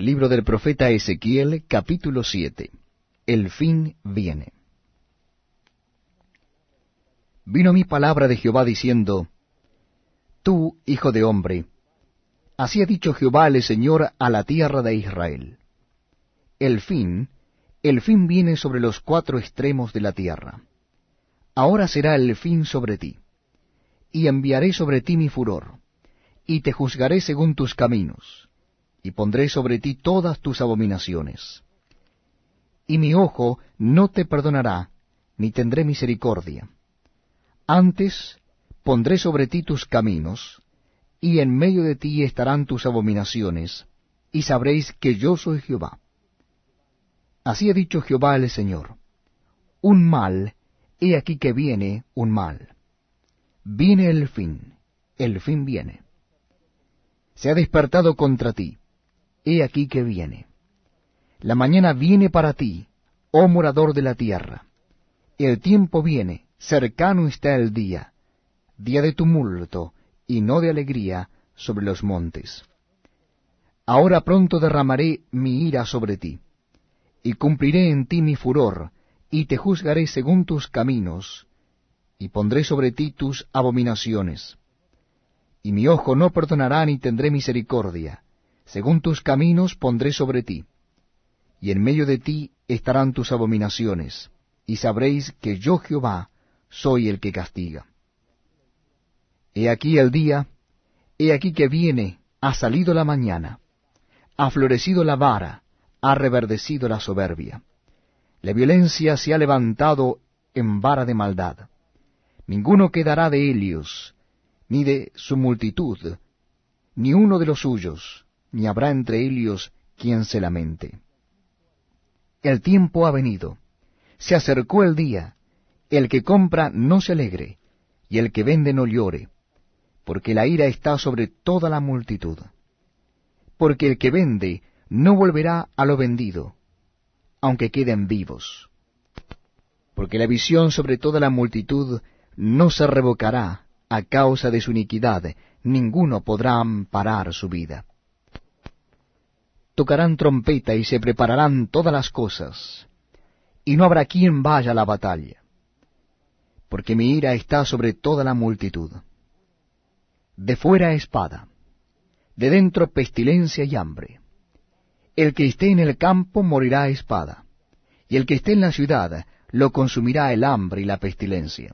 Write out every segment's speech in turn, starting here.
Libro del profeta Ezequiel, capítulo 7. El fin viene. Vino mi palabra de Jehová diciendo, Tú, hijo de hombre, así ha dicho Jehová el Señor a la tierra de Israel. El fin, el fin viene sobre los cuatro extremos de la tierra. Ahora será el fin sobre ti, y enviaré sobre ti mi furor, y te juzgaré según tus caminos y pondré sobre ti todas tus abominaciones. Y mi ojo no te perdonará, ni tendré misericordia. Antes pondré sobre ti tus caminos, y en medio de ti estarán tus abominaciones, y sabréis que yo soy Jehová. Así ha dicho Jehová el Señor. Un mal, he aquí que viene un mal. Viene el fin, el fin viene. Se ha despertado contra ti he aquí que viene. La mañana viene para ti, oh morador de la tierra. El tiempo viene, cercano está el día, día de tumulto y no de alegría sobre los montes. Ahora pronto derramaré mi ira sobre ti, y cumpliré en ti mi furor, y te juzgaré según tus caminos, y pondré sobre ti tus abominaciones. Y mi ojo no perdonará ni tendré misericordia, según tus caminos pondré sobre ti, y en medio de ti estarán tus abominaciones, y sabréis que yo Jehová soy el que castiga. He aquí el día, he aquí que viene, ha salido la mañana, ha florecido la vara, ha reverdecido la soberbia. La violencia se ha levantado en vara de maldad. Ninguno quedará de Helios, ni de su multitud, ni uno de los suyos, ni habrá entre ellos quien se lamente. El tiempo ha venido, se acercó el día, el que compra no se alegre, y el que vende no llore, porque la ira está sobre toda la multitud. Porque el que vende no volverá a lo vendido, aunque queden vivos. Porque la visión sobre toda la multitud no se revocará a causa de su iniquidad, ninguno podrá amparar su vida tocarán trompeta y se prepararán todas las cosas, y no habrá quien vaya a la batalla, porque mi ira está sobre toda la multitud. De fuera espada, de dentro pestilencia y hambre. El que esté en el campo morirá a espada, y el que esté en la ciudad lo consumirá el hambre y la pestilencia.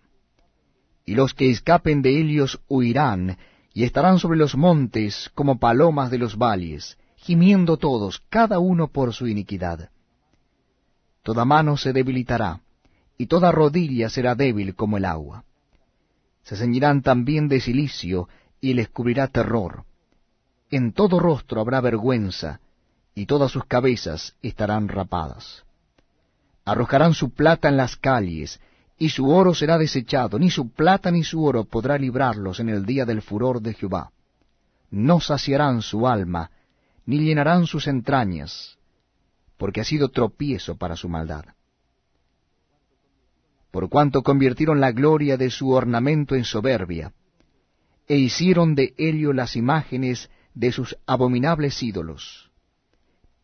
Y los que escapen de ellos huirán, y estarán sobre los montes como palomas de los valles, gimiendo todos, cada uno por su iniquidad. Toda mano se debilitará, y toda rodilla será débil como el agua. Se ceñirán también de silicio, y les cubrirá terror. En todo rostro habrá vergüenza, y todas sus cabezas estarán rapadas. Arrojarán su plata en las calles, y su oro será desechado, ni su plata ni su oro podrá librarlos en el día del furor de Jehová. No saciarán su alma, ni llenarán sus entrañas, porque ha sido tropiezo para su maldad. Por cuanto convirtieron la gloria de su ornamento en soberbia, e hicieron de ello las imágenes de sus abominables ídolos.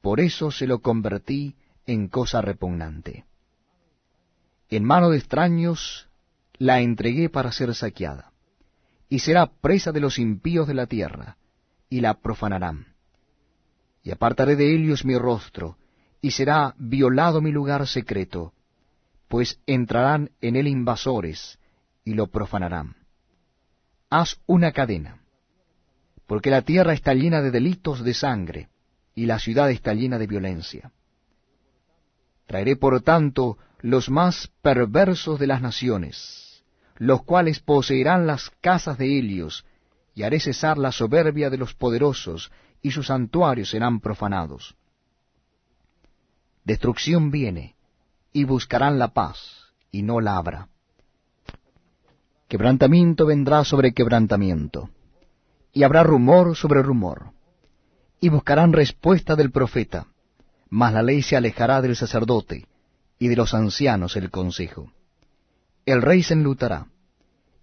Por eso se lo convertí en cosa repugnante. En mano de extraños la entregué para ser saqueada, y será presa de los impíos de la tierra, y la profanarán y apartaré de ellos mi rostro, y será violado mi lugar secreto, pues entrarán en él invasores, y lo profanarán. Haz una cadena, porque la tierra está llena de delitos de sangre, y la ciudad está llena de violencia. Traeré por tanto los más perversos de las naciones, los cuales poseerán las casas de Helios, y haré cesar la soberbia de los poderosos, y sus santuarios serán profanados. Destrucción viene, y buscarán la paz, y no la habrá. Quebrantamiento vendrá sobre quebrantamiento, y habrá rumor sobre rumor, y buscarán respuesta del profeta, mas la ley se alejará del sacerdote, y de los ancianos el consejo. El rey se enlutará,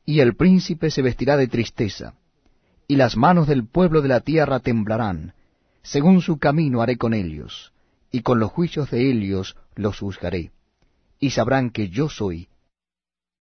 y el príncipe se vestirá de tristeza, y las manos del pueblo de la tierra temblarán, según su camino haré con ellos, y con los juicios de ellos los juzgaré, y sabrán que yo soy